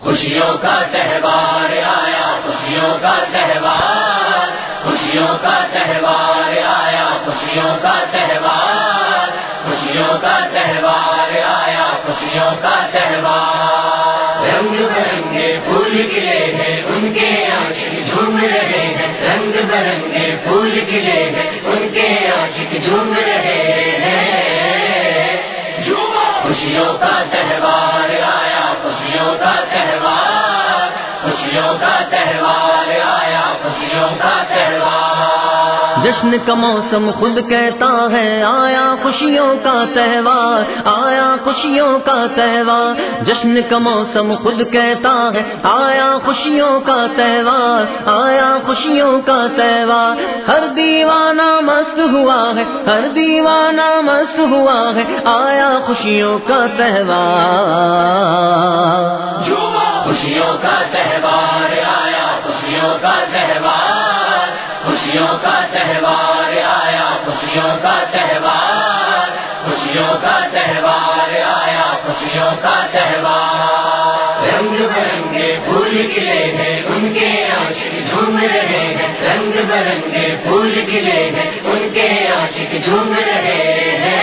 خوشیوں کا تہوار آیا، خوشیوں کا تہوار، خوشیوں کا تہوار آیا، خوشیوں کا تہوار، خوشیوں کا تہوار آیا، خوشیوں کا تہوار۔ رنگ برنگے پھول کھلے ہیں، ان کے آنکھ جھوم رہے ہیں۔ رنگ برنگے پھول کھلے ہیں، ان کے آنکھ جھوم رہے خوشیوں کا تہوار آیا خوشیوں کا تہوار۔ جشن کا موسم خود کہتا ہے آیا خوشیوں کا تہوار آیا خوشیوں کا تہوار۔ جشن کا موسم خود کہتا ہے آیا خوشیوں کا تہوار آیا خوشیوں کا تہوار۔ ہر دیوانہ مست ہوا ہے ہر دیوانہ مست ہوا ہے آیا خوشیوں کا تہوار۔ خوشیوں کا تہوار۔ خوشیوں کا تہوار آیا، خوشیوں کا تہوار۔ رنگ برنگے پھول کھلے ہیں، ان کے آنکھ جھوم رہے ہیں۔ رنگ برنگے پھول کھلے ہیں، ان کے آنکھ جھوم رہے ہیں۔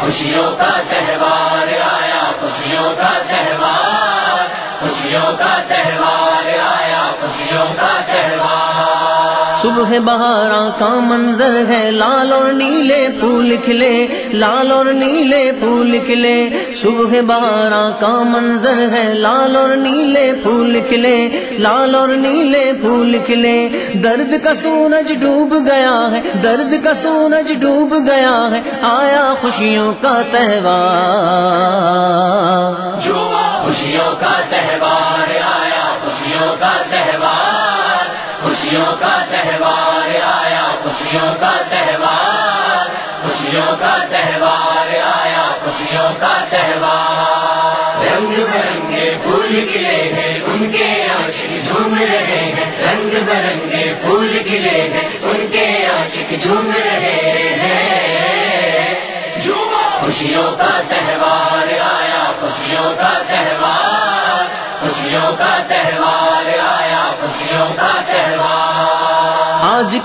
خوشیوں کا تہوار آیا، خوشیوں کا تہوار۔ خوشیوں کا صبح بہارا کا منظر ہے، لال اور نیلے پھول کھلے، لال اور نیلے پھول کھلے۔ صبح بہارا کا منظر ہے، لال اور نیلے پھول کھلے، لال اور نیلے پھول کھلے۔ درد کا سورج ڈوب گیا ہے، درد کا سورج ڈوب گیا ہے، آیا خوشیوں کا تہوار۔ خوشیوں کا تہوار، آیا خوشیوں کا تہوار۔ خوشیوں کا تہوار آیا، خوشیوں کا تہوار، خوشیوں کا تہوار آیا، خوشیوں کا تہوار۔ رنگ برنگے پھول کھلے ہیں، ان کے آنکھ جھوم رہے ہیں۔ رنگ برنگے پھول کھلے ہیں، ان کے آنکھ جھوم رہے ہیں۔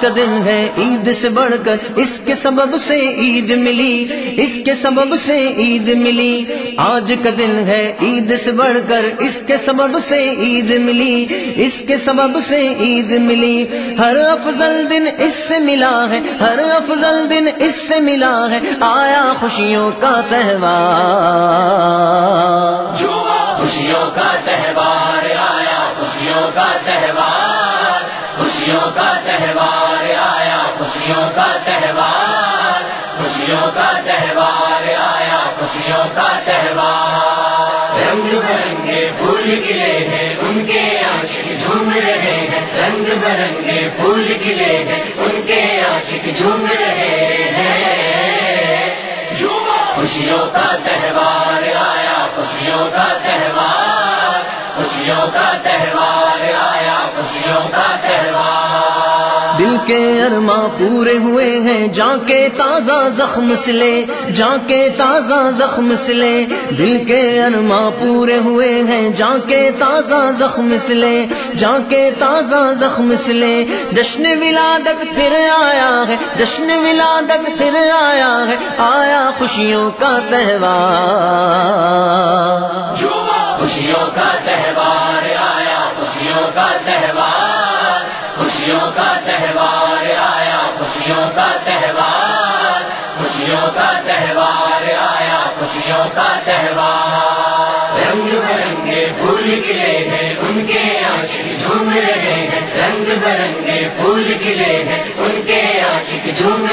کا دن ہے عید سے بڑھ کر، اس کے سبب سے عید ملی، اس کے سبب سے عید ملی۔ آج کا دن ہے عید سے بڑھ کر، اس کے سبب سے عید ملی، اس کے سبب سے عید ملی۔ ہر افضل دن اس سے ملا ہے، ہر افضل دن اس سے ملا ہے۔ آیا خوشیوں کا تہوار۔ خوشیوں کا تہوار، آیا خوشیوں کا تہوار۔ خوشیوں کا تہوار آیا، خوشیوں کا تہوار، خوشیوں کا تہوار آیا، خوشیوں کا تہوار۔ رنگ برنگے پھول گلے ہیں، ان کے آنکھ جھوم رہے ہیں۔ رنگ برنگے پھول گلے ہیں، ان کے آنکھ جھوم رہے ہیں کے ارماں پورے ہوئے ہیں، جا کے تازہ زخم سلے، جا کے تازہ زخم سلے۔ دل کے ارماں پورے ہوئے ہیں، جا کے تازہ زخم سلے، جا کے تازہ زخم سلے۔ جشن ولادت پھر آیا ہے، جشن ولادت پھر آیا ہے، آیا خوشیوں کا تہوار۔ خوشیوں کا تہوار۔ خوشیوں کا تہوار۔ رنگ برنگے پھول کھلے ہیں، ان کے آنکھ جھوم رہے ہیں۔ رنگ برنگے پھول کھلے ہیں، ان کے آنکھ جھوم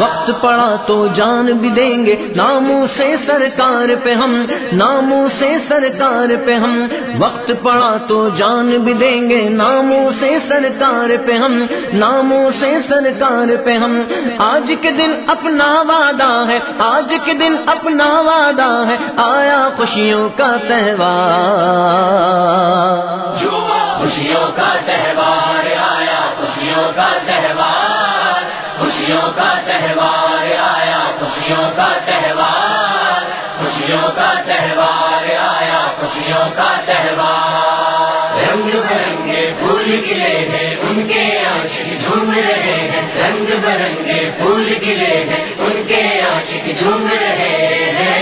وقت پڑا تو جان بھی دیں گے ناموں سے سرکار پہ ہم، ناموں سے سرکار پہ ہم۔ وقت پڑا تو جان بھی دیں گے ناموں سے سرکار پہ ہم، ناموں سے سرکار پہ ہم۔ آج کے دن اپنا وعدہ ہے، آج کے دن اپنا وعدہ ہے، آیا خوشیوں کا تہوار۔ خوشیوں کا تہوار۔ گلے ہیں، ان کے آنچک جھوم رہے ہیں۔ رنگ برنگے پھول گلے ہیں، ان کے آنچک جھوم رہے ہیں۔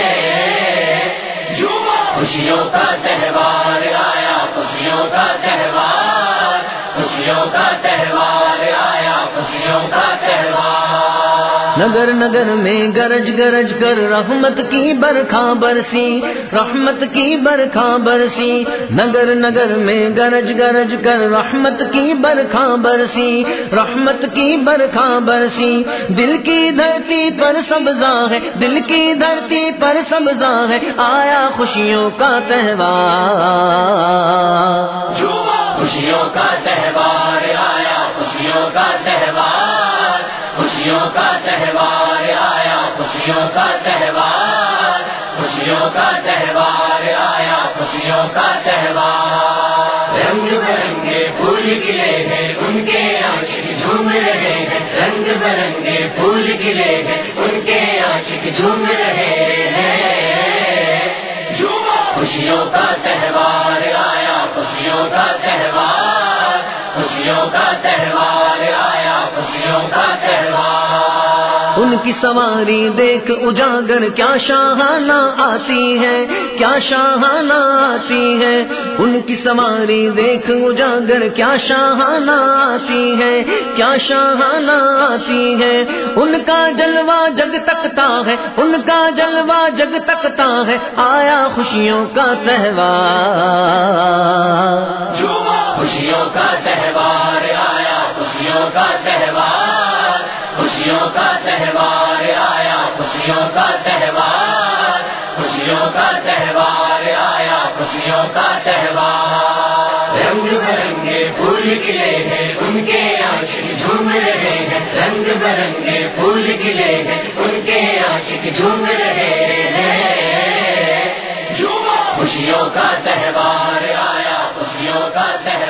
خوشیوں کا تہوار آیا، خوشیوں کا تہوار، خوشیوں کا تہوار آیا، خوشیوں کا تہوار۔ نگر نگر میں گرج گرج کر رحمت کی برکھا برسی، رحمت کی برکھا برسی۔ نگر نگر میں گرج گرج کر رحمت کی برکھا برسی، رحمت کی برکھا برسی۔ دل کی دھرتی پر سبزہ ہے دل کی دھرتی پر سبزہ ہے آیا خوشیوں کا تہوار۔ خوشیوں کا تہوار، آیا خوشیوں کا تہوار۔ خوشیوں کا تہوار آیا، خوشیوں کا تہوار، خوشیوں کا تہوار آیا، خوشیوں کا تہوار۔ رنگ برنگے پھول گلے ہیں، ان کے آنچک جھوم رہے ہیں۔ رنگ برنگے پھول گلے ہیں، ان کے آنچک جھوم رہے ہیں۔ خوشیوں کا تہوار آیا، خوشیوں کا تہوار، خوشیوں کا تہوار۔ ان کی سواری دیکھ اجاگر کیا شاہانہ آتی ہے، کیا شاہانہ آتی ہے۔ ان کی سواری دیکھ اجاگر کیا شاہانہ آتی ہے، کیا شاہانہ آتی ہے۔ ان کا جلوہ جگ تکتا ہے، ان کا جلوہ جگ تکتا ہے، آیا خوشیوں کا تہوار۔ خوشیوں کا تہوار، آیا خوشیوں کا تہوار۔ خوشیوں کا تہوار آیا، خوشیوں کا تہوار، خوشیوں کا تہوار آیا، خوشیوں کا تہوار۔ رنگ برنگے پھول گلے ہیں، ان کے آنچک جھوم رہے ہیں۔ رنگ برنگے پھول گلے ہیں، ان کے آنچک جھوم رہے ہیں۔ خوشیوں کا تہوار آیا، خوشیوں کا تہوار۔